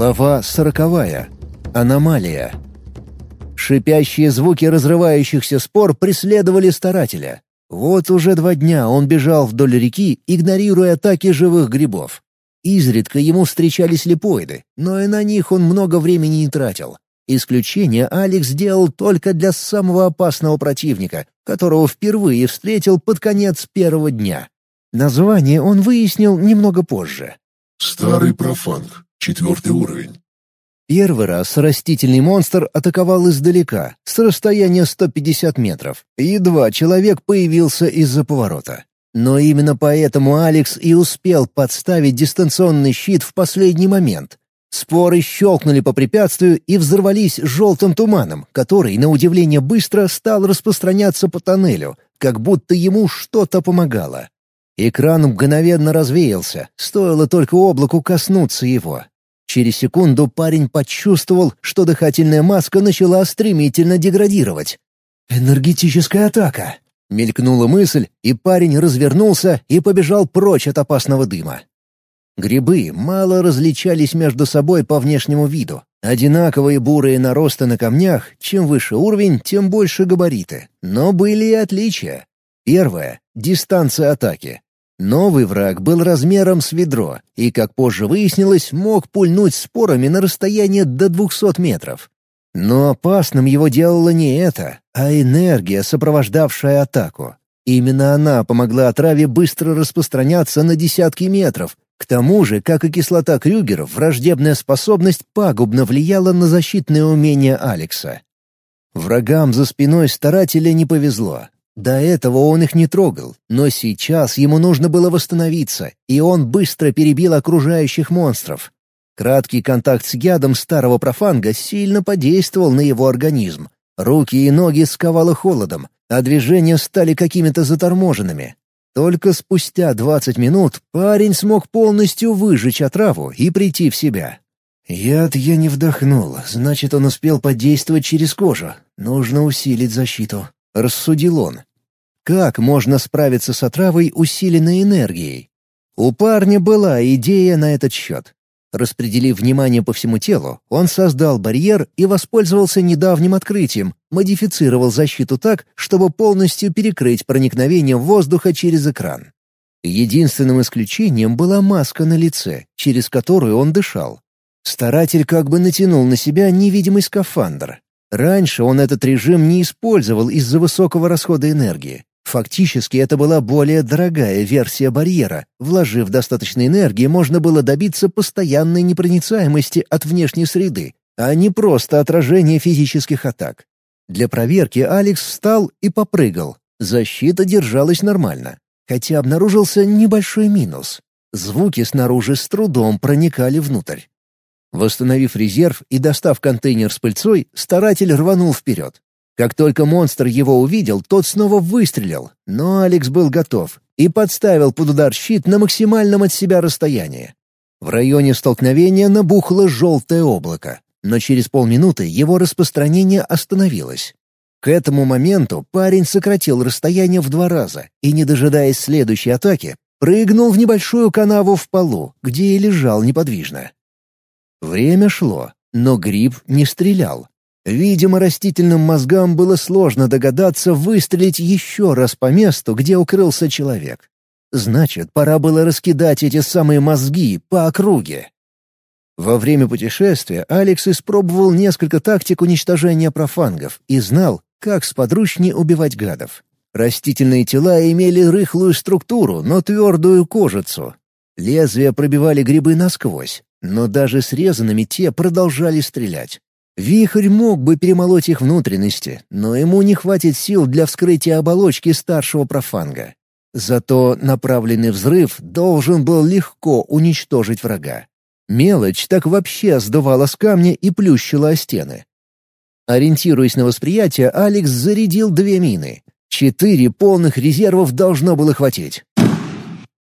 Глава сороковая. Аномалия. Шипящие звуки разрывающихся спор преследовали старателя. Вот уже два дня он бежал вдоль реки, игнорируя атаки живых грибов. Изредка ему встречались липоиды, но и на них он много времени не тратил. Исключение Алекс сделал только для самого опасного противника, которого впервые встретил под конец первого дня. Название он выяснил немного позже. «Старый профанг, четвертый уровень». Первый раз растительный монстр атаковал издалека, с расстояния 150 метров. Едва человек появился из-за поворота. Но именно поэтому Алекс и успел подставить дистанционный щит в последний момент. Споры щелкнули по препятствию и взорвались желтым туманом, который, на удивление быстро, стал распространяться по тоннелю, как будто ему что-то помогало. Экран мгновенно развеялся, стоило только облаку коснуться его. Через секунду парень почувствовал, что дыхательная маска начала стремительно деградировать. «Энергетическая атака!» — мелькнула мысль, и парень развернулся и побежал прочь от опасного дыма. Грибы мало различались между собой по внешнему виду. Одинаковые бурые наросты на камнях, чем выше уровень, тем больше габариты. Но были и отличия. Первое — дистанция атаки. Новый враг был размером с ведро и, как позже выяснилось, мог пульнуть спорами на расстояние до 200 метров. Но опасным его делало не это, а энергия, сопровождавшая атаку. Именно она помогла отраве быстро распространяться на десятки метров, к тому же, как и кислота Крюгера, враждебная способность пагубно влияла на защитные умения Алекса. Врагам за спиной старателя не повезло. До этого он их не трогал, но сейчас ему нужно было восстановиться, и он быстро перебил окружающих монстров. Краткий контакт с ядом старого профанга сильно подействовал на его организм. Руки и ноги сковало холодом, а движения стали какими-то заторможенными. Только спустя двадцать минут парень смог полностью выжечь отраву и прийти в себя. «Яд я не вдохнул, значит, он успел подействовать через кожу. Нужно усилить защиту», — рассудил он. «Как можно справиться с отравой, усиленной энергией?» У парня была идея на этот счет. Распределив внимание по всему телу, он создал барьер и воспользовался недавним открытием, модифицировал защиту так, чтобы полностью перекрыть проникновение воздуха через экран. Единственным исключением была маска на лице, через которую он дышал. Старатель как бы натянул на себя невидимый скафандр. Раньше он этот режим не использовал из-за высокого расхода энергии. Фактически это была более дорогая версия барьера. Вложив достаточно энергии, можно было добиться постоянной непроницаемости от внешней среды, а не просто отражения физических атак. Для проверки Алекс встал и попрыгал. Защита держалась нормально, хотя обнаружился небольшой минус. Звуки снаружи с трудом проникали внутрь. Восстановив резерв и достав контейнер с пыльцой, старатель рванул вперед. Как только монстр его увидел, тот снова выстрелил, но Алекс был готов и подставил под удар щит на максимальном от себя расстоянии. В районе столкновения набухло желтое облако, но через полминуты его распространение остановилось. К этому моменту парень сократил расстояние в два раза и, не дожидаясь следующей атаки, прыгнул в небольшую канаву в полу, где и лежал неподвижно. Время шло, но гриб не стрелял, Видимо, растительным мозгам было сложно догадаться выстрелить еще раз по месту, где укрылся человек. Значит, пора было раскидать эти самые мозги по округе. Во время путешествия Алекс испробовал несколько тактик уничтожения профангов и знал, как сподручнее убивать гадов. Растительные тела имели рыхлую структуру, но твердую кожицу. Лезвия пробивали грибы насквозь, но даже срезанными те продолжали стрелять. Вихрь мог бы перемолоть их внутренности, но ему не хватит сил для вскрытия оболочки старшего профанга. Зато направленный взрыв должен был легко уничтожить врага. Мелочь так вообще сдувала с камня и плющила о стены. Ориентируясь на восприятие, Алекс зарядил две мины. Четыре полных резервов должно было хватить.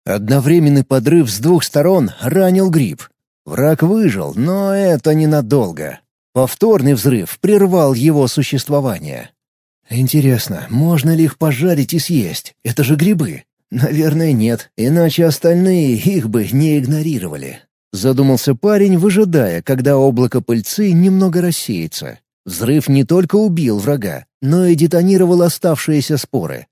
Одновременный подрыв с двух сторон ранил гриб. Враг выжил, но это ненадолго. Повторный взрыв прервал его существование. Интересно, можно ли их пожарить и съесть? Это же грибы. Наверное, нет, иначе остальные их бы не игнорировали. Задумался парень, выжидая, когда облако пыльцы немного рассеется. Взрыв не только убил врага, но и детонировал оставшиеся споры.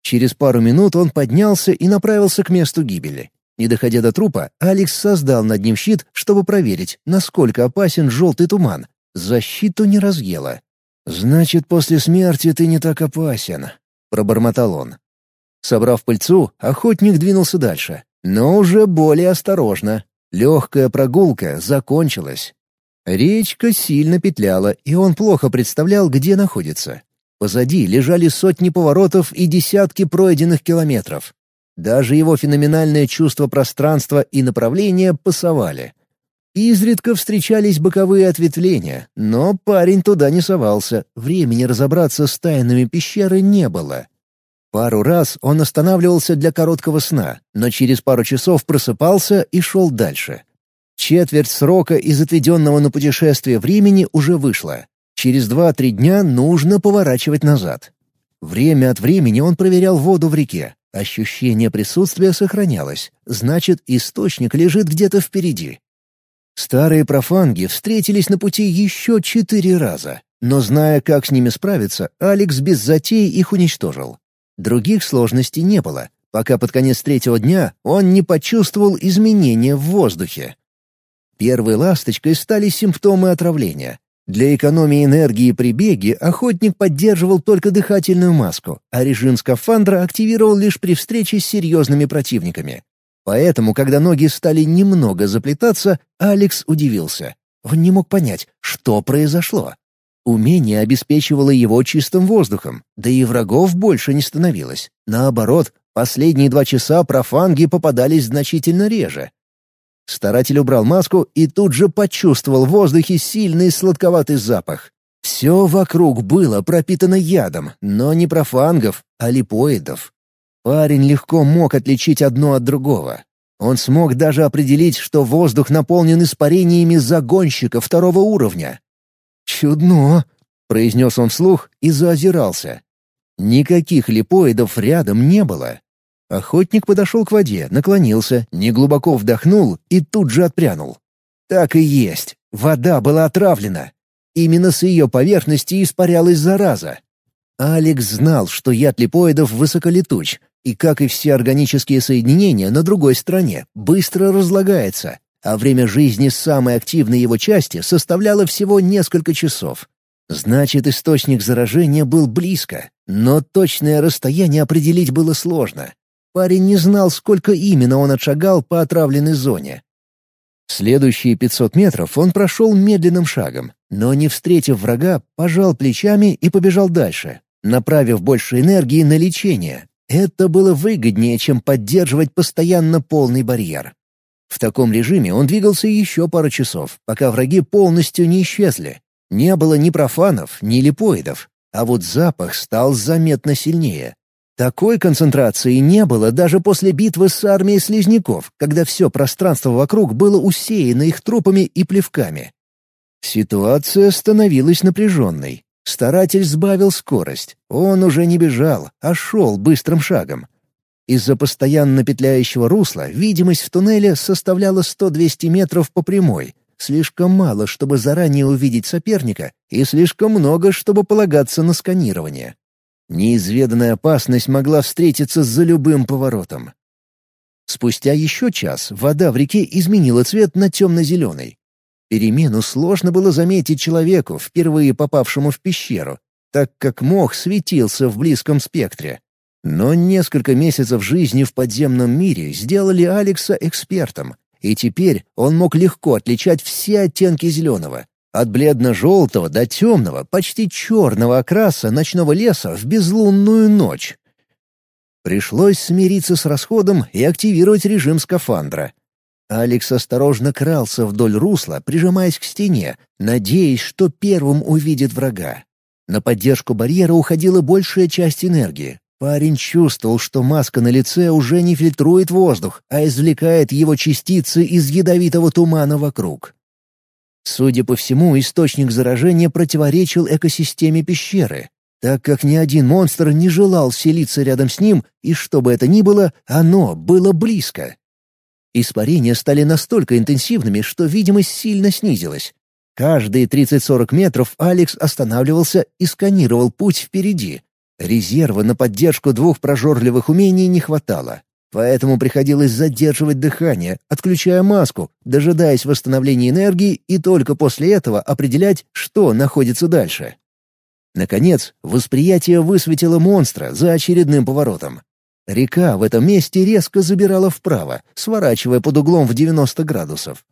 Через пару минут он поднялся и направился к месту гибели. Не доходя до трупа, Алекс создал над ним щит, чтобы проверить, насколько опасен желтый туман. Защиту не разъело. «Значит, после смерти ты не так опасен», — пробормотал он. Собрав пыльцу, охотник двинулся дальше, но уже более осторожно. Легкая прогулка закончилась. Речка сильно петляла, и он плохо представлял, где находится. Позади лежали сотни поворотов и десятки пройденных километров. Даже его феноменальное чувство пространства и направления пасовали. Изредка встречались боковые ответвления, но парень туда не совался, времени разобраться с тайнами пещеры не было. Пару раз он останавливался для короткого сна, но через пару часов просыпался и шел дальше. Четверть срока из отведенного на путешествие времени уже вышла. Через два-три дня нужно поворачивать назад. Время от времени он проверял воду в реке. Ощущение присутствия сохранялось, значит, источник лежит где-то впереди. Старые профанги встретились на пути еще четыре раза, но зная, как с ними справиться, Алекс без затей их уничтожил. Других сложностей не было, пока под конец третьего дня он не почувствовал изменения в воздухе. Первой ласточкой стали симптомы отравления. Для экономии энергии при беге охотник поддерживал только дыхательную маску, а режим скафандра активировал лишь при встрече с серьезными противниками. Поэтому, когда ноги стали немного заплетаться, Алекс удивился. Он не мог понять, что произошло. Умение обеспечивало его чистым воздухом, да и врагов больше не становилось. Наоборот, последние два часа профанги попадались значительно реже. Старатель убрал маску и тут же почувствовал в воздухе сильный сладковатый запах. Все вокруг было пропитано ядом, но не профангов, а липоидов. Парень легко мог отличить одно от другого. Он смог даже определить, что воздух наполнен испарениями загонщика второго уровня. «Чудно!» — произнес он вслух и заозирался. Никаких липоидов рядом не было. Охотник подошел к воде, наклонился, неглубоко вдохнул и тут же отпрянул. Так и есть. Вода была отравлена. Именно с ее поверхности испарялась зараза. Алекс знал, что яд липоидов высоколетуч, и, как и все органические соединения на другой стороне, быстро разлагается, а время жизни самой активной его части составляло всего несколько часов. Значит, источник заражения был близко, но точное расстояние определить было сложно. Парень не знал, сколько именно он отшагал по отравленной зоне. Следующие 500 метров он прошел медленным шагом, но, не встретив врага, пожал плечами и побежал дальше, направив больше энергии на лечение, это было выгоднее, чем поддерживать постоянно полный барьер. В таком режиме он двигался еще пару часов, пока враги полностью не исчезли. Не было ни профанов, ни липоидов, а вот запах стал заметно сильнее. Такой концентрации не было даже после битвы с армией слизняков, когда все пространство вокруг было усеяно их трупами и плевками. Ситуация становилась напряженной. Старатель сбавил скорость. Он уже не бежал, а шел быстрым шагом. Из-за постоянно петляющего русла видимость в туннеле составляла 100-200 метров по прямой. Слишком мало, чтобы заранее увидеть соперника, и слишком много, чтобы полагаться на сканирование. Неизведанная опасность могла встретиться за любым поворотом. Спустя еще час вода в реке изменила цвет на темно-зеленый. Перемену сложно было заметить человеку, впервые попавшему в пещеру, так как мох светился в близком спектре. Но несколько месяцев жизни в подземном мире сделали Алекса экспертом, и теперь он мог легко отличать все оттенки зеленого, от бледно-желтого до темного, почти черного окраса ночного леса в безлунную ночь. Пришлось смириться с расходом и активировать режим скафандра. Алекс осторожно крался вдоль русла, прижимаясь к стене, надеясь, что первым увидит врага. На поддержку барьера уходила большая часть энергии. Парень чувствовал, что маска на лице уже не фильтрует воздух, а извлекает его частицы из ядовитого тумана вокруг. Судя по всему, источник заражения противоречил экосистеме пещеры, так как ни один монстр не желал селиться рядом с ним, и что бы это ни было, оно было близко. Испарения стали настолько интенсивными, что видимость сильно снизилась. Каждые 30-40 метров Алекс останавливался и сканировал путь впереди. Резерва на поддержку двух прожорливых умений не хватало. Поэтому приходилось задерживать дыхание, отключая маску, дожидаясь восстановления энергии и только после этого определять, что находится дальше. Наконец, восприятие высветило монстра за очередным поворотом. Река в этом месте резко забирала вправо, сворачивая под углом в 90 градусов.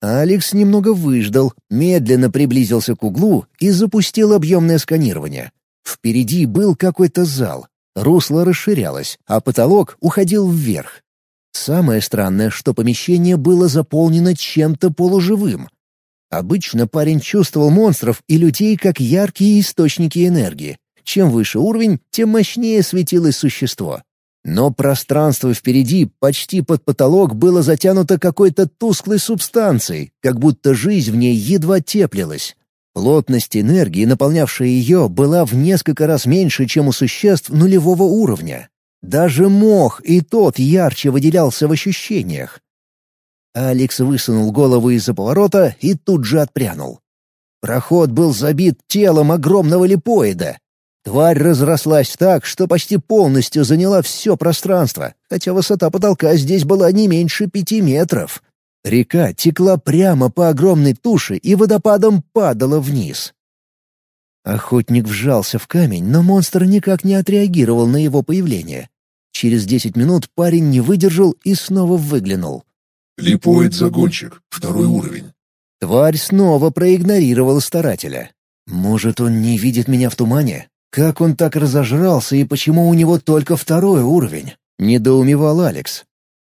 Алекс немного выждал, медленно приблизился к углу и запустил объемное сканирование. Впереди был какой-то зал, Русло расширялось, а потолок уходил вверх. Самое странное, что помещение было заполнено чем-то полуживым. Обычно парень чувствовал монстров и людей как яркие источники энергии. Чем выше уровень, тем мощнее светилось существо. Но пространство впереди, почти под потолок, было затянуто какой-то тусклой субстанцией, как будто жизнь в ней едва теплилась. Плотность энергии, наполнявшая ее, была в несколько раз меньше, чем у существ нулевого уровня. Даже мох и тот ярче выделялся в ощущениях. Алекс высунул голову из-за поворота и тут же отпрянул. Проход был забит телом огромного липоида. Тварь разрослась так, что почти полностью заняла все пространство, хотя высота потолка здесь была не меньше пяти метров. Река текла прямо по огромной туше и водопадом падала вниз. Охотник вжался в камень, но монстр никак не отреагировал на его появление. Через десять минут парень не выдержал и снова выглянул. «Липоид-загонщик, второй уровень». Тварь снова проигнорировала старателя. «Может, он не видит меня в тумане? Как он так разожрался и почему у него только второй уровень?» — недоумевал Алекс.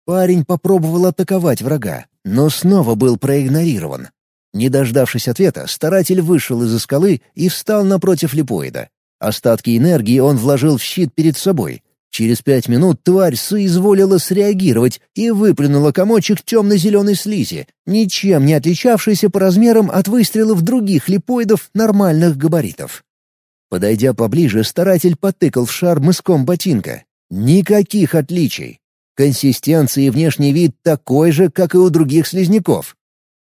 Парень попробовал атаковать врага, но снова был проигнорирован. Не дождавшись ответа, старатель вышел из-за скалы и встал напротив липоида. Остатки энергии он вложил в щит перед собой. Через пять минут тварь соизволила среагировать и выплюнула комочек темно-зеленой слизи, ничем не отличавшийся по размерам от выстрелов других липоидов нормальных габаритов. Подойдя поближе, старатель потыкал в шар мыском ботинка. Никаких отличий. Консистенция и внешний вид такой же, как и у других слизняков.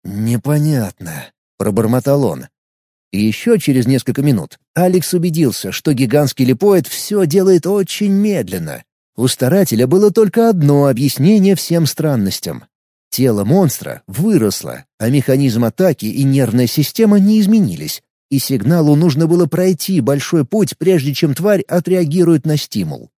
«Непонятно», — пробормотал он. И еще через несколько минут Алекс убедился, что гигантский липоид все делает очень медленно. У старателя было только одно объяснение всем странностям. Тело монстра выросло, а механизм атаки и нервная система не изменились, и сигналу нужно было пройти большой путь, прежде чем тварь отреагирует на стимул.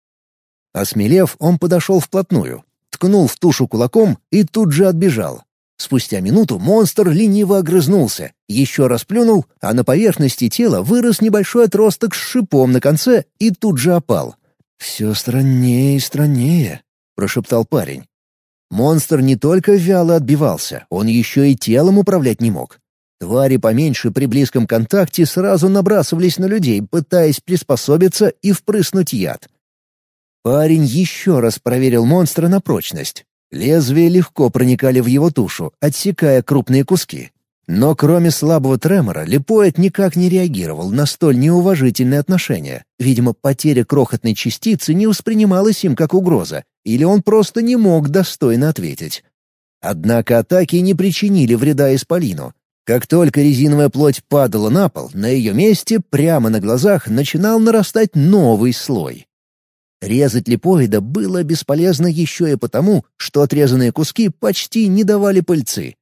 Осмелев, он подошел вплотную, ткнул в тушу кулаком и тут же отбежал. Спустя минуту монстр лениво огрызнулся, еще раз плюнул, а на поверхности тела вырос небольшой отросток с шипом на конце и тут же опал. «Все страннее и страннее», — прошептал парень. Монстр не только вяло отбивался, он еще и телом управлять не мог. Твари поменьше при близком контакте сразу набрасывались на людей, пытаясь приспособиться и впрыснуть яд. Парень еще раз проверил монстра на прочность. Лезвия легко проникали в его тушу, отсекая крупные куски. Но кроме слабого тремора, липоид никак не реагировал на столь неуважительное отношение. Видимо, потеря крохотной частицы не воспринималась им как угроза, или он просто не мог достойно ответить. Однако атаки не причинили вреда Исполину. Как только резиновая плоть падала на пол, на ее месте, прямо на глазах, начинал нарастать новый слой. Резать липоида было бесполезно еще и потому, что отрезанные куски почти не давали пыльцы.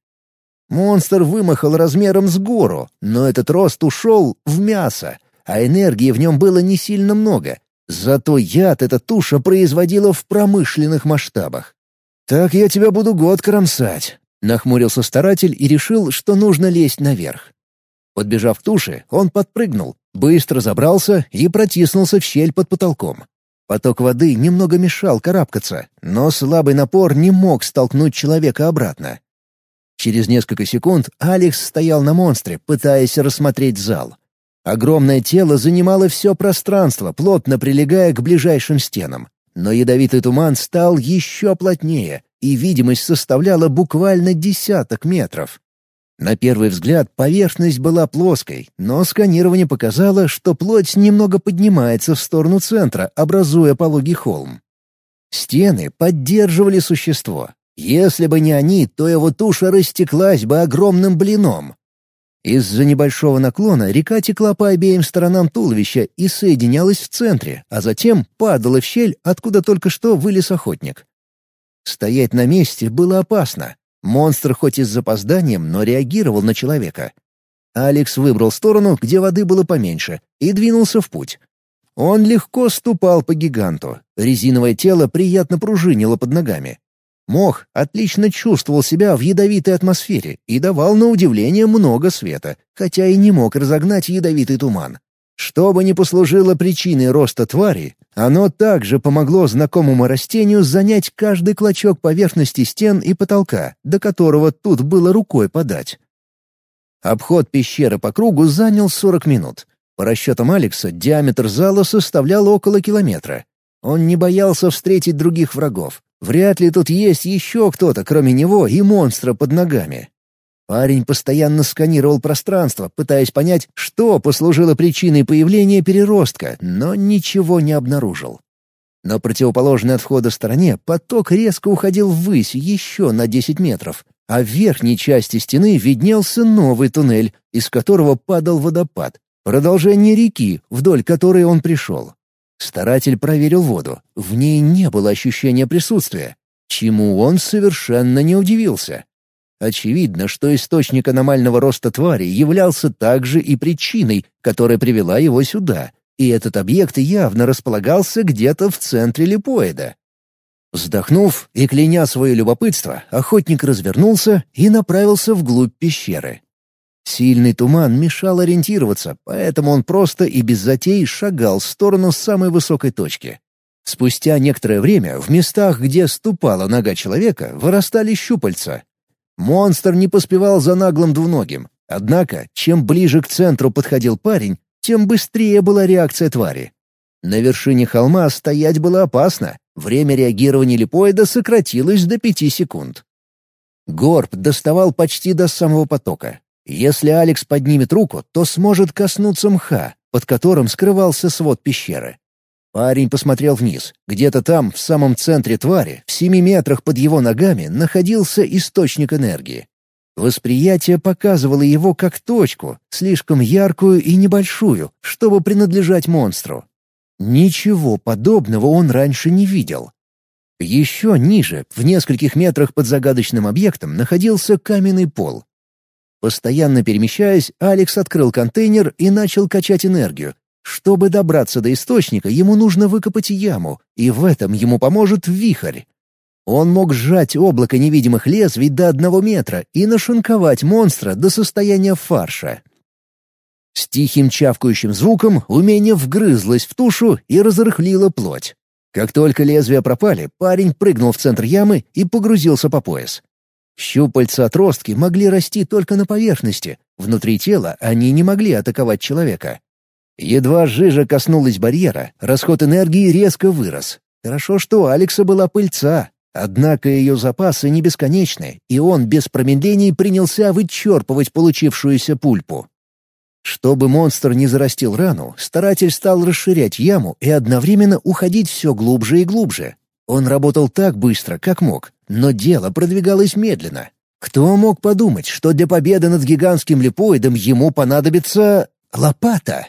Монстр вымахал размером с гору, но этот рост ушел в мясо, а энергии в нем было не сильно много. Зато яд эта туша производила в промышленных масштабах. «Так я тебя буду год кромсать», — нахмурился старатель и решил, что нужно лезть наверх. Подбежав к туше, он подпрыгнул, быстро забрался и протиснулся в щель под потолком. Поток воды немного мешал карабкаться, но слабый напор не мог столкнуть человека обратно. Через несколько секунд Алекс стоял на монстре, пытаясь рассмотреть зал. Огромное тело занимало все пространство, плотно прилегая к ближайшим стенам. Но ядовитый туман стал еще плотнее, и видимость составляла буквально десяток метров. На первый взгляд поверхность была плоской, но сканирование показало, что плоть немного поднимается в сторону центра, образуя пологий холм. Стены поддерживали существо, Если бы не они, то его туша растеклась бы огромным блином. Из-за небольшого наклона река текла по обеим сторонам туловища и соединялась в центре, а затем падала в щель, откуда только что вылез охотник. Стоять на месте было опасно. Монстр хоть и с запозданием, но реагировал на человека. Алекс выбрал сторону, где воды было поменьше, и двинулся в путь. Он легко ступал по гиганту. Резиновое тело приятно пружинило под ногами. Мох отлично чувствовал себя в ядовитой атмосфере и давал на удивление много света, хотя и не мог разогнать ядовитый туман. Что бы ни послужило причиной роста твари, оно также помогло знакомому растению занять каждый клочок поверхности стен и потолка, до которого тут было рукой подать. Обход пещеры по кругу занял 40 минут. По расчетам Алекса, диаметр зала составлял около километра. Он не боялся встретить других врагов. Вряд ли тут есть еще кто-то, кроме него и монстра под ногами. Парень постоянно сканировал пространство, пытаясь понять, что послужило причиной появления переростка, но ничего не обнаружил. На противоположной от входа стороне поток резко уходил ввысь еще на 10 метров, а в верхней части стены виднелся новый туннель, из которого падал водопад, продолжение реки, вдоль которой он пришел. Старатель проверил воду. В ней не было ощущения присутствия, чему он совершенно не удивился. Очевидно, что источник аномального роста твари являлся также и причиной, которая привела его сюда, и этот объект явно располагался где-то в центре липоида. Вздохнув и кляня свое любопытство, охотник развернулся и направился вглубь пещеры. Сильный туман мешал ориентироваться, поэтому он просто и без затей шагал в сторону самой высокой точки. Спустя некоторое время в местах, где ступала нога человека, вырастали щупальца. Монстр не поспевал за наглым двуногим. Однако, чем ближе к центру подходил парень, тем быстрее была реакция твари. На вершине холма стоять было опасно. Время реагирования липоида сократилось до пяти секунд. Горб доставал почти до самого потока. Если Алекс поднимет руку, то сможет коснуться мха, под которым скрывался свод пещеры. Парень посмотрел вниз. Где-то там, в самом центре твари, в семи метрах под его ногами, находился источник энергии. Восприятие показывало его как точку, слишком яркую и небольшую, чтобы принадлежать монстру. Ничего подобного он раньше не видел. Еще ниже, в нескольких метрах под загадочным объектом, находился каменный пол, Постоянно перемещаясь, Алекс открыл контейнер и начал качать энергию. Чтобы добраться до источника, ему нужно выкопать яму, и в этом ему поможет вихрь. Он мог сжать облако невидимых лезвий до одного метра и нашинковать монстра до состояния фарша. С тихим чавкающим звуком умение вгрызлось в тушу и разрыхлило плоть. Как только лезвия пропали, парень прыгнул в центр ямы и погрузился по пояс. Щупальца-отростки могли расти только на поверхности, внутри тела они не могли атаковать человека. Едва жижа коснулась барьера, расход энергии резко вырос. Хорошо, что у Алекса была пыльца, однако ее запасы не бесконечны, и он без промедлений принялся вычерпывать получившуюся пульпу. Чтобы монстр не зарастил рану, старатель стал расширять яму и одновременно уходить все глубже и глубже, он работал так быстро, как мог, но дело продвигалось медленно. Кто мог подумать, что для победы над гигантским липоидом ему понадобится... лопата?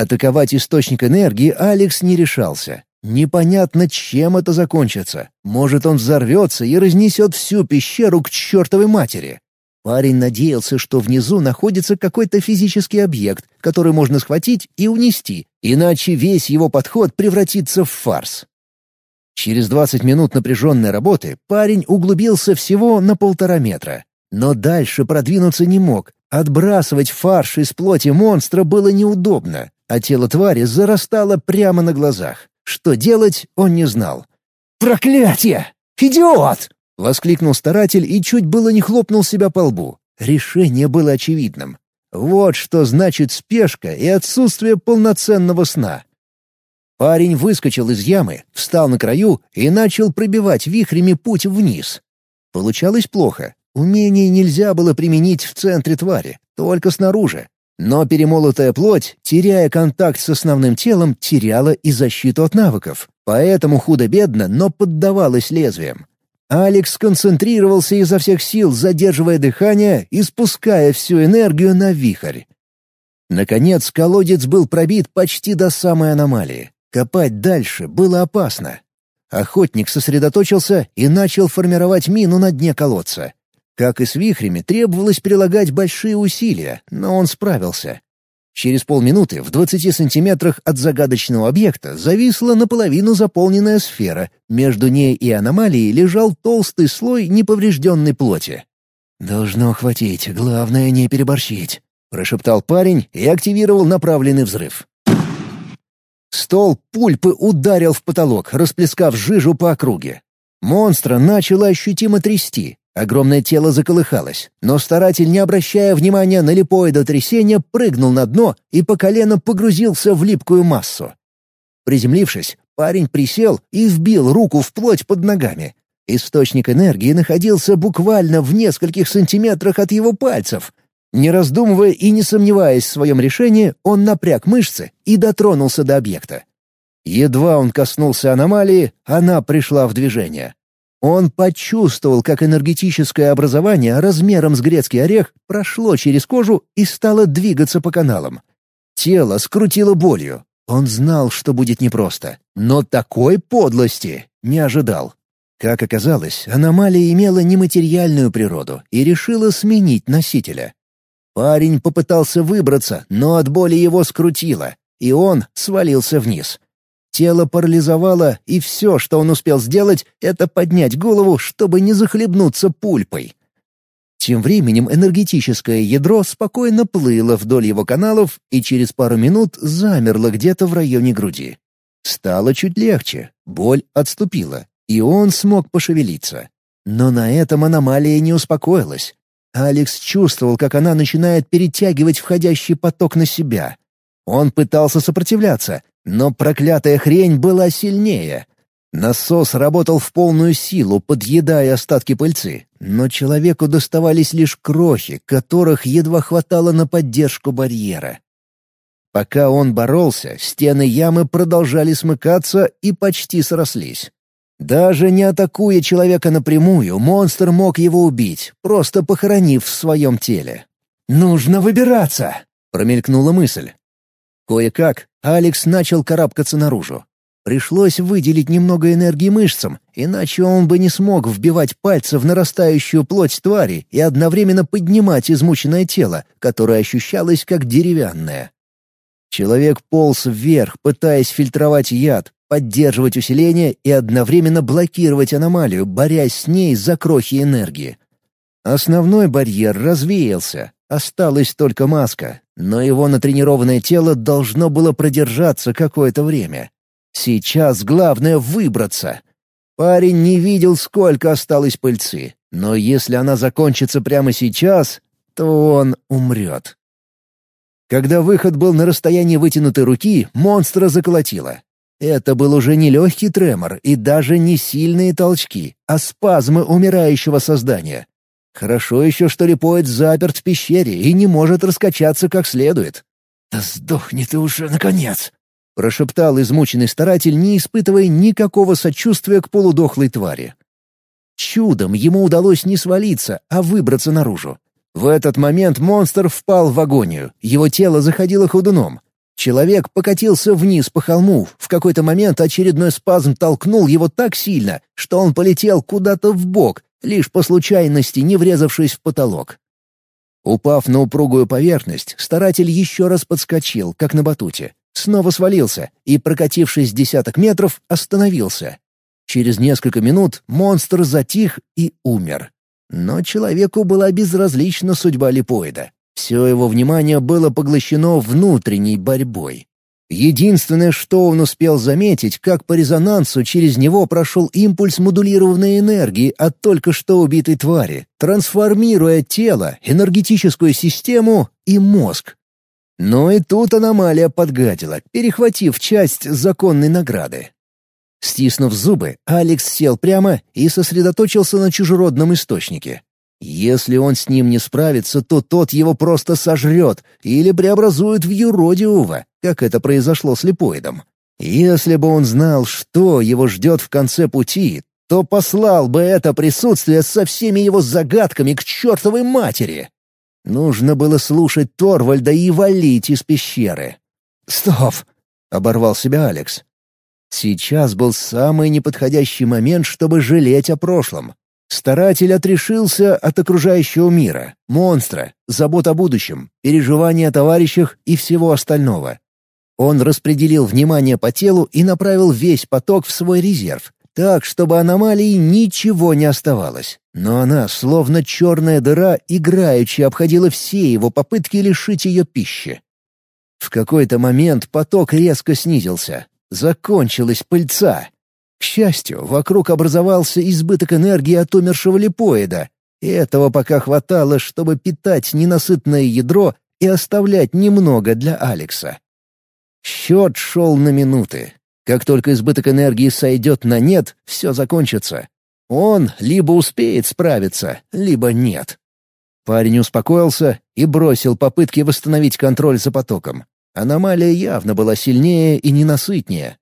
Атаковать источник энергии Алекс не решался. Непонятно, чем это закончится. Может, он взорвется и разнесет всю пещеру к чертовой матери. Парень надеялся, что внизу находится какой-то физический объект, который можно схватить и унести, иначе весь его подход превратится в фарс. Через 20 минут напряженной работы парень углубился всего на полтора метра. Но дальше продвинуться не мог. Отбрасывать фарш из плоти монстра было неудобно, а тело твари зарастало прямо на глазах. Что делать, он не знал. «Проклятие! Идиот!» — воскликнул старатель и чуть было не хлопнул себя по лбу. Решение было очевидным. Вот что значит спешка и отсутствие полноценного сна. Парень выскочил из ямы, встал на краю и начал пробивать вихрями путь вниз. Получалось плохо. Умение нельзя было применить в центре твари, только снаружи. Но перемолотая плоть, теряя контакт с основным телом, теряла и защиту от навыков. Поэтому худо-бедно, но поддавалась лезвиям. Алекс концентрировался изо всех сил, задерживая дыхание и спуская всю энергию на вихрь. Наконец, колодец был пробит почти до самой аномалии. Копать дальше было опасно. Охотник сосредоточился и начал формировать мину на дне колодца. Как и с вихрями, требовалось прилагать большие усилия, но он справился. Через полминуты в 20 сантиметрах от загадочного объекта зависла наполовину заполненная сфера. Между ней и аномалией лежал толстый слой неповрежденной плоти. «Должно хватить, главное не переборщить», — прошептал парень и активировал направленный взрыв. Стол пульпы ударил в потолок, расплескав жижу по округе. Монстра начало ощутимо трясти. Огромное тело заколыхалось, но старатель, не обращая внимания на липоида трясения, прыгнул на дно и по колено погрузился в липкую массу. Приземлившись, парень присел и вбил руку в плоть под ногами. Источник энергии находился буквально в нескольких сантиметрах от его пальцев. Не раздумывая и не сомневаясь в своем решении, он напряг мышцы и дотронулся до объекта. Едва он коснулся аномалии, она пришла в движение. Он почувствовал, как энергетическое образование размером с грецкий орех прошло через кожу и стало двигаться по каналам. Тело скрутило болью. Он знал, что будет непросто, но такой подлости не ожидал. Как оказалось, аномалия имела нематериальную природу и решила сменить носителя. Парень попытался выбраться, но от боли его скрутило, и он свалился вниз. Тело парализовало, и все, что он успел сделать, это поднять голову, чтобы не захлебнуться пульпой. Тем временем энергетическое ядро спокойно плыло вдоль его каналов и через пару минут замерло где-то в районе груди. Стало чуть легче, боль отступила, и он смог пошевелиться. Но на этом аномалия не успокоилась. Алекс чувствовал, как она начинает перетягивать входящий поток на себя. Он пытался сопротивляться, но проклятая хрень была сильнее. Насос работал в полную силу, подъедая остатки пыльцы, но человеку доставались лишь крохи, которых едва хватало на поддержку барьера. Пока он боролся, стены ямы продолжали смыкаться и почти срослись. Даже не атакуя человека напрямую, монстр мог его убить, просто похоронив в своем теле. «Нужно выбираться!» — промелькнула мысль. Кое-как Алекс начал карабкаться наружу. Пришлось выделить немного энергии мышцам, иначе он бы не смог вбивать пальцы в нарастающую плоть твари и одновременно поднимать измученное тело, которое ощущалось как деревянное. Человек полз вверх, пытаясь фильтровать яд, поддерживать усиление и одновременно блокировать аномалию, борясь с ней за крохи энергии. Основной барьер развеялся, осталась только маска, но его натренированное тело должно было продержаться какое-то время. Сейчас главное — выбраться. Парень не видел, сколько осталось пыльцы, но если она закончится прямо сейчас, то он умрет. Когда выход был на расстоянии вытянутой руки, монстра заколотило. Это был уже не легкий тремор и даже не сильные толчки, а спазмы умирающего создания. Хорошо еще, что Липоид заперт в пещере и не может раскачаться как следует. «Да сдохни ты уже, наконец!» — прошептал измученный старатель, не испытывая никакого сочувствия к полудохлой твари. Чудом ему удалось не свалиться, а выбраться наружу. В этот момент монстр впал в агонию, его тело заходило ходуном. Человек покатился вниз по холму, в какой-то момент очередной спазм толкнул его так сильно, что он полетел куда-то в бок, лишь по случайности не врезавшись в потолок. Упав на упругую поверхность, старатель еще раз подскочил, как на батуте. Снова свалился и, прокатившись десяток метров, остановился. Через несколько минут монстр затих и умер. Но человеку была безразлична судьба липоида. Все его внимание было поглощено внутренней борьбой. Единственное, что он успел заметить, как по резонансу через него прошел импульс модулированной энергии от только что убитой твари, трансформируя тело, энергетическую систему и мозг. Но и тут аномалия подгадила, перехватив часть законной награды. Стиснув зубы, Алекс сел прямо и сосредоточился на чужеродном источнике. Если он с ним не справится, то тот его просто сожрет или преобразует в юродивого, как это произошло с липоидом. Если бы он знал, что его ждет в конце пути, то послал бы это присутствие со всеми его загадками к чертовой матери. Нужно было слушать Торвальда и валить из пещеры. «Стоп!» — оборвал себя Алекс. Сейчас был самый неподходящий момент, чтобы жалеть о прошлом. Старатель отрешился от окружающего мира, монстра, забот о будущем, переживания о товарищах и всего остального. Он распределил внимание по телу и направил весь поток в свой резерв, так, чтобы аномалии ничего не оставалось. Но она, словно черная дыра, играючи обходила все его попытки лишить ее пищи. В какой-то момент поток резко снизился. Закончилась пыльца. К счастью, вокруг образовался избыток энергии от умершего липоида, и этого пока хватало, чтобы питать ненасытное ядро и оставлять немного для Алекса. Счет шел на минуты. Как только избыток энергии сойдет на нет, все закончится. Он либо успеет справиться, либо нет. Парень успокоился и бросил попытки восстановить контроль за потоком. Аномалия явно была сильнее и ненасытнее,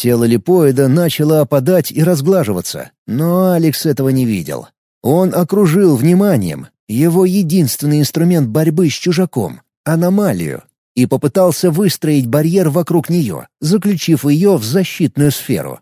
Тело липоида начало опадать и разглаживаться, но Алекс этого не видел. Он окружил вниманием его единственный инструмент борьбы с чужаком — аномалию, и попытался выстроить барьер вокруг нее, заключив ее в защитную сферу.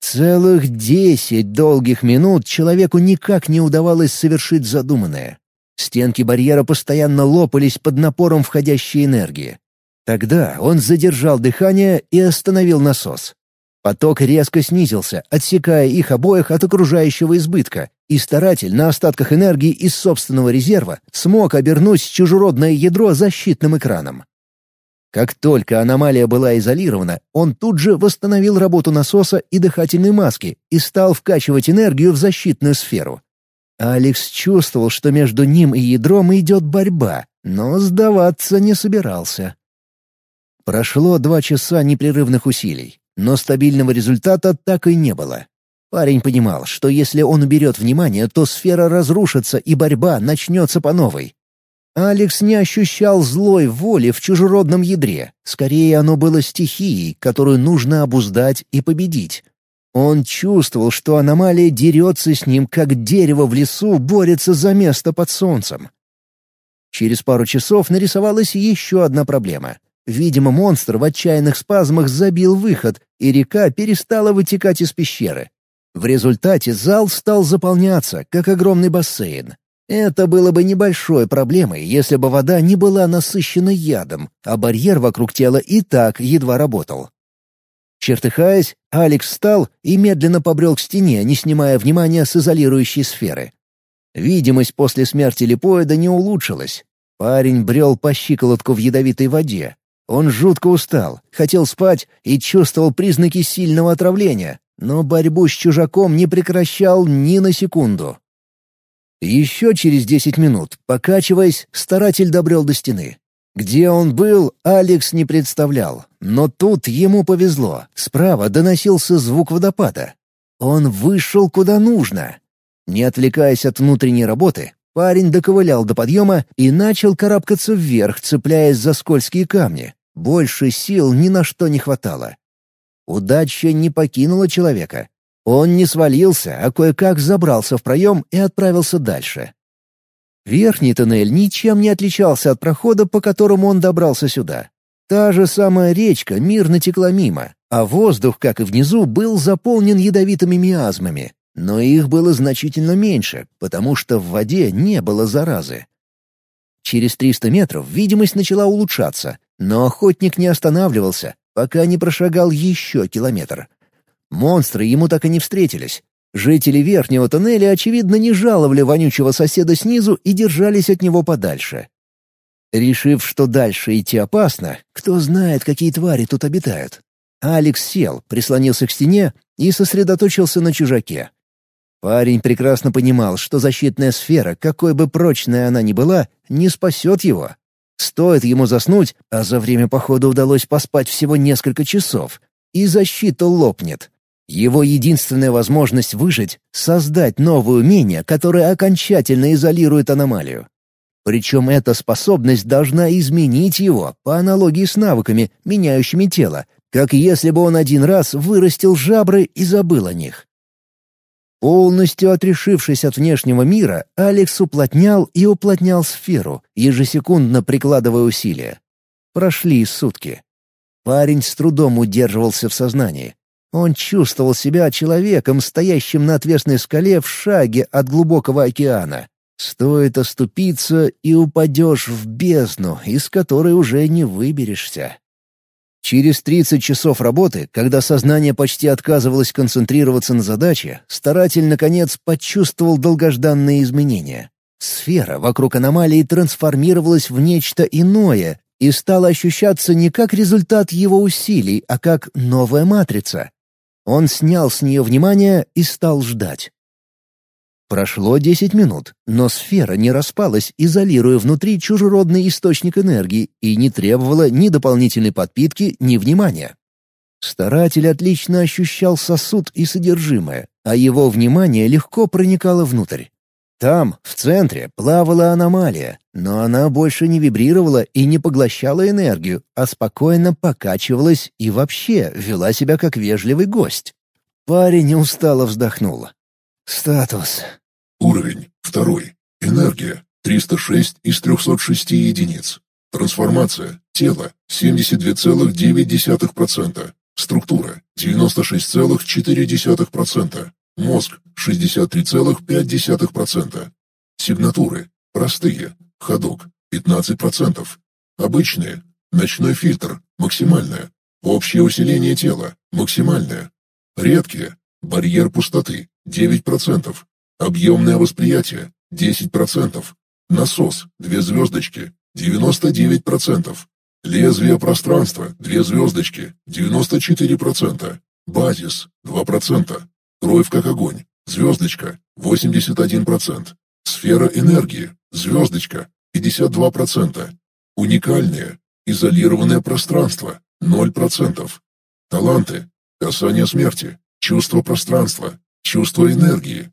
Целых десять долгих минут человеку никак не удавалось совершить задуманное. Стенки барьера постоянно лопались под напором входящей энергии. Тогда он задержал дыхание и остановил насос. Поток резко снизился, отсекая их обоих от окружающего избытка, и старатель на остатках энергии из собственного резерва смог обернуть чужеродное ядро защитным экраном. Как только аномалия была изолирована, он тут же восстановил работу насоса и дыхательной маски и стал вкачивать энергию в защитную сферу. Алекс чувствовал, что между ним и ядром идет борьба, но сдаваться не собирался. Прошло два часа непрерывных усилий, но стабильного результата так и не было. Парень понимал, что если он уберет внимание, то сфера разрушится и борьба начнется по новой. Алекс не ощущал злой воли в чужеродном ядре. Скорее, оно было стихией, которую нужно обуздать и победить. Он чувствовал, что аномалия дерется с ним, как дерево в лесу борется за место под солнцем. Через пару часов нарисовалась еще одна проблема. Видимо, монстр в отчаянных спазмах забил выход, и река перестала вытекать из пещеры. В результате зал стал заполняться, как огромный бассейн. Это было бы небольшой проблемой, если бы вода не была насыщена ядом, а барьер вокруг тела и так едва работал. Чертыхаясь, Алекс встал и медленно побрел к стене, не снимая внимания с изолирующей сферы. Видимость после смерти липоида не улучшилась. Парень брел по щиколотку в ядовитой воде, он жутко устал, хотел спать и чувствовал признаки сильного отравления, но борьбу с чужаком не прекращал ни на секунду. Еще через десять минут, покачиваясь, старатель добрел до стены. Где он был, Алекс не представлял, но тут ему повезло. Справа доносился звук водопада. Он вышел куда нужно. Не отвлекаясь от внутренней работы, Парень доковылял до подъема и начал карабкаться вверх, цепляясь за скользкие камни. Больше сил ни на что не хватало. Удача не покинула человека. Он не свалился, а кое-как забрался в проем и отправился дальше. Верхний тоннель ничем не отличался от прохода, по которому он добрался сюда. Та же самая речка мирно текла мимо, а воздух, как и внизу, был заполнен ядовитыми миазмами. Но их было значительно меньше, потому что в воде не было заразы. Через 300 метров видимость начала улучшаться, но охотник не останавливался, пока не прошагал еще километр. Монстры ему так и не встретились. Жители верхнего тоннеля, очевидно, не жаловали вонючего соседа снизу и держались от него подальше. Решив, что дальше идти опасно, кто знает, какие твари тут обитают, Алекс сел, прислонился к стене и сосредоточился на чужаке. Парень прекрасно понимал, что защитная сфера, какой бы прочной она ни была, не спасет его. Стоит ему заснуть, а за время похода удалось поспать всего несколько часов, и защита лопнет. Его единственная возможность выжить — создать новое умение, которое окончательно изолирует аномалию. Причем эта способность должна изменить его, по аналогии с навыками, меняющими тело, как если бы он один раз вырастил жабры и забыл о них. Полностью отрешившись от внешнего мира, Алекс уплотнял и уплотнял сферу, ежесекундно прикладывая усилия. Прошли сутки. Парень с трудом удерживался в сознании. Он чувствовал себя человеком, стоящим на отвесной скале в шаге от глубокого океана. Стоит оступиться, и упадешь в бездну, из которой уже не выберешься. Через 30 часов работы, когда сознание почти отказывалось концентрироваться на задаче, старатель, наконец, почувствовал долгожданные изменения. Сфера вокруг аномалии трансформировалась в нечто иное и стала ощущаться не как результат его усилий, а как новая матрица. Он снял с нее внимание и стал ждать. Прошло десять минут, но сфера не распалась, изолируя внутри чужеродный источник энергии и не требовала ни дополнительной подпитки, ни внимания. Старатель отлично ощущал сосуд и содержимое, а его внимание легко проникало внутрь. Там, в центре, плавала аномалия, но она больше не вибрировала и не поглощала энергию, а спокойно покачивалась и вообще вела себя как вежливый гость. Парень устало вздохнул. Статус. Уровень. Второй. Энергия. 306 из 306 единиц. Трансформация. Тело. 72,9%. Структура. 96,4%. Мозг. 63,5%. Сигнатуры. Простые. Ходок. 15%. Обычные. Ночной фильтр. Максимальное. Общее усиление тела. Максимальное. Редкие. Барьер пустоты. 9%. Объемное восприятие – 10%. Насос – 2 звездочки – 99%. Лезвие пространства – 2 звездочки – 94%. Базис – 2%. Кровь как огонь – звездочка – 81%. Сфера энергии – звездочка – 52%. Уникальное, изолированное пространство – 0%. Таланты – касание смерти, чувство пространства, чувство энергии.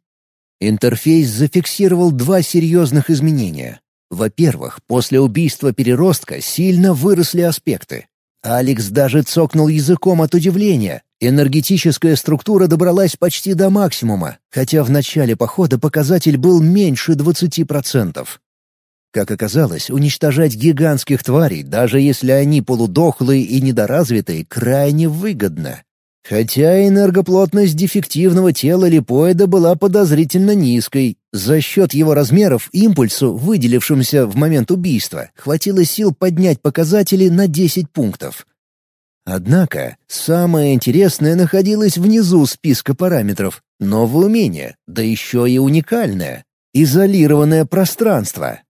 Интерфейс зафиксировал два серьезных изменения. Во-первых, после убийства переростка сильно выросли аспекты. Алекс даже цокнул языком от удивления. Энергетическая структура добралась почти до максимума, хотя в начале похода показатель был меньше 20%. Как оказалось, уничтожать гигантских тварей, даже если они полудохлые и недоразвитые, крайне выгодно. Хотя энергоплотность дефективного тела липоида была подозрительно низкой, за счет его размеров импульсу, выделившемуся в момент убийства, хватило сил поднять показатели на 10 пунктов. Однако самое интересное находилось внизу списка параметров — новое умение, да еще и уникальное — изолированное пространство.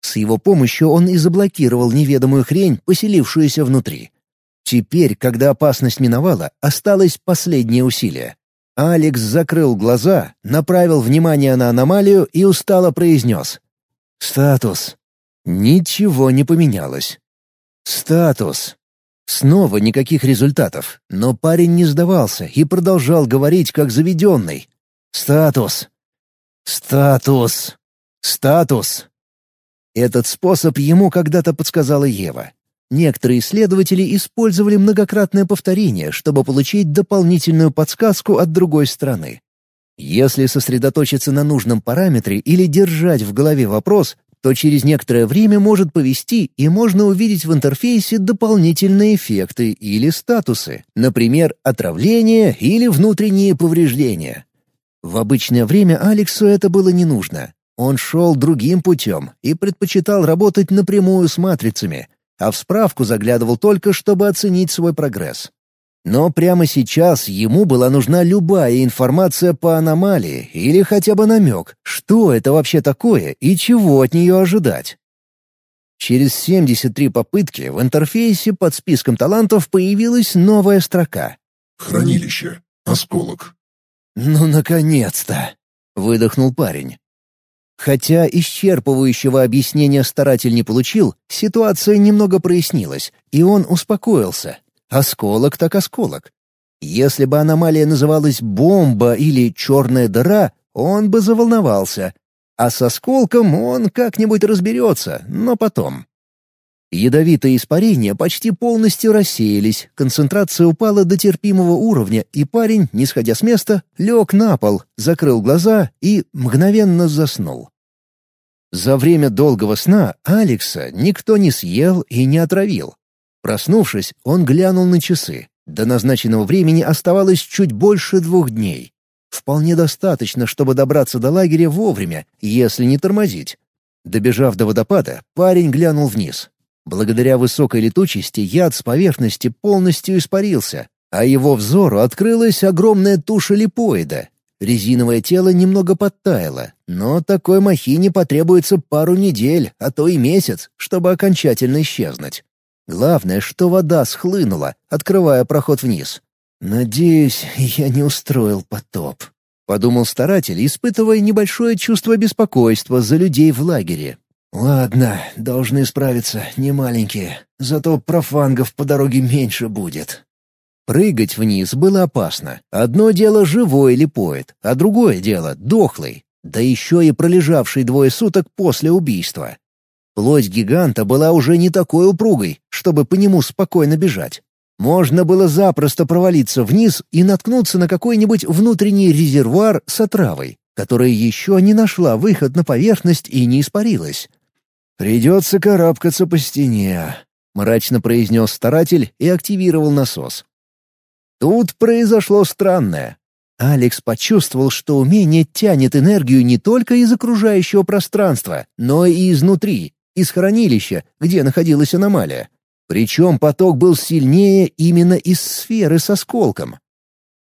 С его помощью он и заблокировал неведомую хрень, поселившуюся внутри — Теперь, когда опасность миновала, осталось последнее усилие. Алекс закрыл глаза, направил внимание на аномалию и устало произнес. «Статус». Ничего не поменялось. «Статус». Снова никаких результатов, но парень не сдавался и продолжал говорить как заведенный. «Статус». «Статус». «Статус». Этот способ ему когда-то подсказала Ева. Некоторые исследователи использовали многократное повторение, чтобы получить дополнительную подсказку от другой стороны. Если сосредоточиться на нужном параметре или держать в голове вопрос, то через некоторое время может повести и можно увидеть в интерфейсе дополнительные эффекты или статусы, например, отравление или внутренние повреждения. В обычное время Алексу это было не нужно. Он шел другим путем и предпочитал работать напрямую с матрицами, а в справку заглядывал только, чтобы оценить свой прогресс. Но прямо сейчас ему была нужна любая информация по аномалии или хотя бы намек, что это вообще такое и чего от нее ожидать. Через 73 попытки в интерфейсе под списком талантов появилась новая строка. «Хранилище. Осколок». «Ну, наконец-то!» — выдохнул парень. Хотя исчерпывающего объяснения старатель не получил, ситуация немного прояснилась, и он успокоился. Осколок так осколок. Если бы аномалия называлась «бомба» или «черная дыра», он бы заволновался. А с осколком он как-нибудь разберется, но потом. Ядовитые испарения почти полностью рассеялись, концентрация упала до терпимого уровня, и парень, не сходя с места, лег на пол, закрыл глаза и мгновенно заснул. За время долгого сна Алекса никто не съел и не отравил. Проснувшись, он глянул на часы. До назначенного времени оставалось чуть больше двух дней. Вполне достаточно, чтобы добраться до лагеря вовремя, если не тормозить. Добежав до водопада, парень глянул вниз. Благодаря высокой летучести яд с поверхности полностью испарился, а его взору открылась огромная туша липоида. Резиновое тело немного подтаяло, но такой махине потребуется пару недель, а то и месяц, чтобы окончательно исчезнуть. Главное, что вода схлынула, открывая проход вниз. «Надеюсь, я не устроил потоп», — подумал старатель, испытывая небольшое чувство беспокойства за людей в лагере. «Ладно, должны справиться, не маленькие. Зато профангов по дороге меньше будет». Прыгать вниз было опасно. Одно дело живой липоид, а другое дело — дохлый. Да еще и пролежавший двое суток после убийства. Плоть гиганта была уже не такой упругой, чтобы по нему спокойно бежать. Можно было запросто провалиться вниз и наткнуться на какой-нибудь внутренний резервуар с отравой, которая еще не нашла выход на поверхность и не испарилась. «Придется карабкаться по стене», — мрачно произнес старатель и активировал насос. Тут произошло странное. Алекс почувствовал, что умение тянет энергию не только из окружающего пространства, но и изнутри, из хранилища, где находилась аномалия. Причем поток был сильнее именно из сферы с осколком.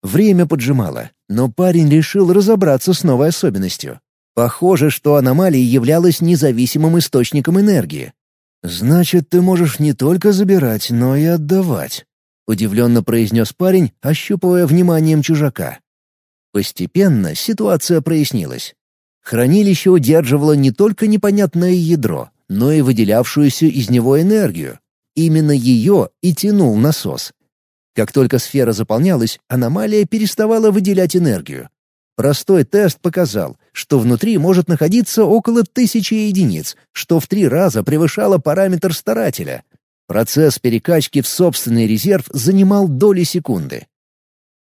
Время поджимало, но парень решил разобраться с новой особенностью. Похоже, что аномалия являлась независимым источником энергии. «Значит, ты можешь не только забирать, но и отдавать», — удивленно произнес парень, ощупывая вниманием чужака. Постепенно ситуация прояснилась. Хранилище удерживало не только непонятное ядро, но и выделявшуюся из него энергию. Именно ее и тянул насос. Как только сфера заполнялась, аномалия переставала выделять энергию, Простой тест показал, что внутри может находиться около тысячи единиц, что в три раза превышало параметр старателя. Процесс перекачки в собственный резерв занимал доли секунды.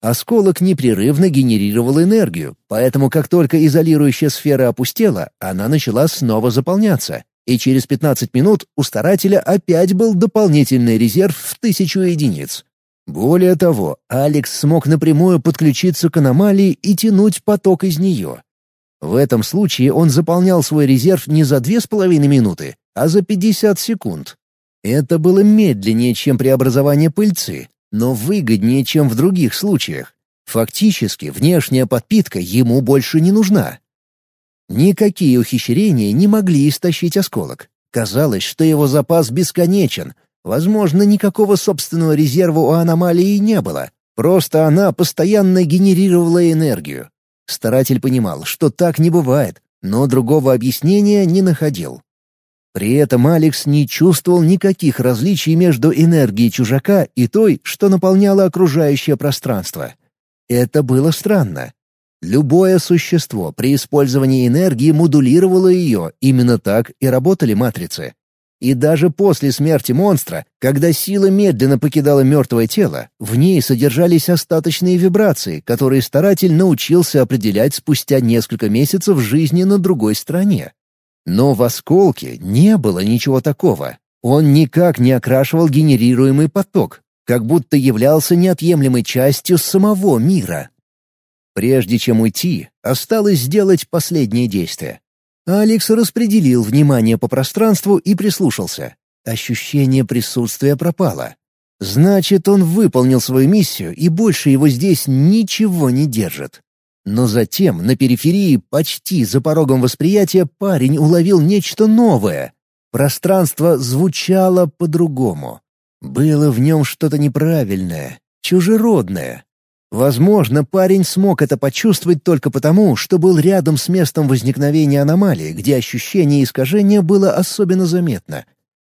Осколок непрерывно генерировал энергию, поэтому как только изолирующая сфера опустела, она начала снова заполняться, и через 15 минут у старателя опять был дополнительный резерв в тысячу единиц. Более того, Алекс смог напрямую подключиться к аномалии и тянуть поток из нее. В этом случае он заполнял свой резерв не за две с половиной минуты, а за 50 секунд. Это было медленнее, чем преобразование пыльцы, но выгоднее, чем в других случаях. Фактически, внешняя подпитка ему больше не нужна. Никакие ухищрения не могли истощить осколок. Казалось, что его запас бесконечен, Возможно, никакого собственного резерва у аномалии не было. Просто она постоянно генерировала энергию. Старатель понимал, что так не бывает, но другого объяснения не находил. При этом Алекс не чувствовал никаких различий между энергией чужака и той, что наполняло окружающее пространство. Это было странно. Любое существо при использовании энергии модулировало ее, именно так и работали матрицы. И даже после смерти монстра, когда сила медленно покидала мертвое тело, в ней содержались остаточные вибрации, которые старатель научился определять спустя несколько месяцев жизни на другой стороне. Но в осколке не было ничего такого. Он никак не окрашивал генерируемый поток, как будто являлся неотъемлемой частью самого мира. Прежде чем уйти, осталось сделать последнее действие. Алекс распределил внимание по пространству и прислушался. Ощущение присутствия пропало. Значит, он выполнил свою миссию, и больше его здесь ничего не держит. Но затем, на периферии, почти за порогом восприятия, парень уловил нечто новое. Пространство звучало по-другому. Было в нем что-то неправильное, чужеродное. Возможно, парень смог это почувствовать только потому, что был рядом с местом возникновения аномалии, где ощущение искажения было особенно заметно.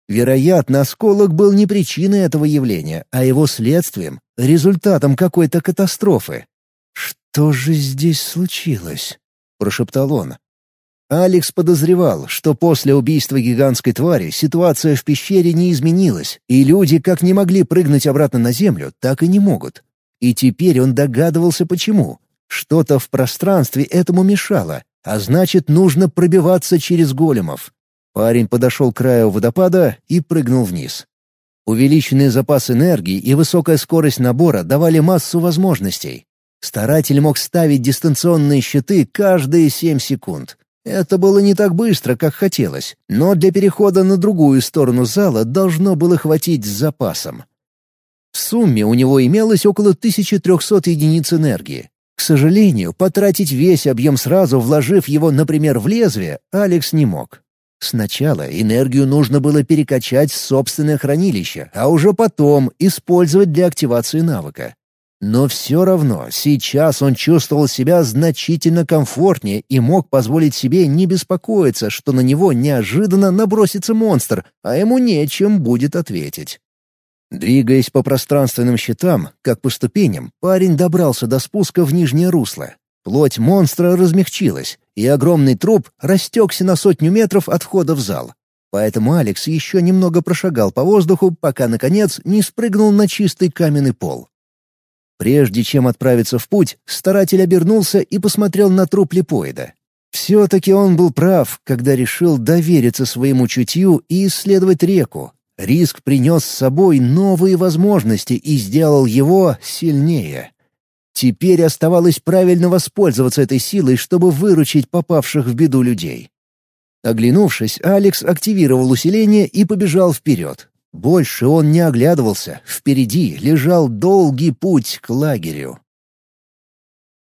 Вероятно, осколок был не причиной этого явления, а его следствием, результатом какой-то катастрофы. «Что же здесь случилось?» — прошептал он. Алекс подозревал, что после убийства гигантской твари ситуация в пещере не изменилась, и люди как не могли прыгнуть обратно на землю, так и не могут. И теперь он догадывался почему. Что-то в пространстве этому мешало, а значит, нужно пробиваться через големов. Парень подошел к краю водопада и прыгнул вниз. Увеличенный запас энергии и высокая скорость набора давали массу возможностей. Старатель мог ставить дистанционные щиты каждые 7 секунд. Это было не так быстро, как хотелось, но для перехода на другую сторону зала должно было хватить с запасом. В сумме у него имелось около 1300 единиц энергии. К сожалению, потратить весь объем сразу, вложив его, например, в лезвие, Алекс не мог. Сначала энергию нужно было перекачать в собственное хранилище, а уже потом использовать для активации навыка. Но все равно сейчас он чувствовал себя значительно комфортнее и мог позволить себе не беспокоиться, что на него неожиданно набросится монстр, а ему нечем будет ответить. Двигаясь по пространственным щитам, как по ступеням, парень добрался до спуска в нижнее русло. Плоть монстра размягчилась, и огромный труп растекся на сотню метров от входа в зал. Поэтому Алекс еще немного прошагал по воздуху, пока, наконец, не спрыгнул на чистый каменный пол. Прежде чем отправиться в путь, старатель обернулся и посмотрел на труп липоида. Все-таки он был прав, когда решил довериться своему чутью и исследовать реку. Риск принес с собой новые возможности и сделал его сильнее. Теперь оставалось правильно воспользоваться этой силой, чтобы выручить попавших в беду людей. Оглянувшись, Алекс активировал усиление и побежал вперед. Больше он не оглядывался, впереди лежал долгий путь к лагерю.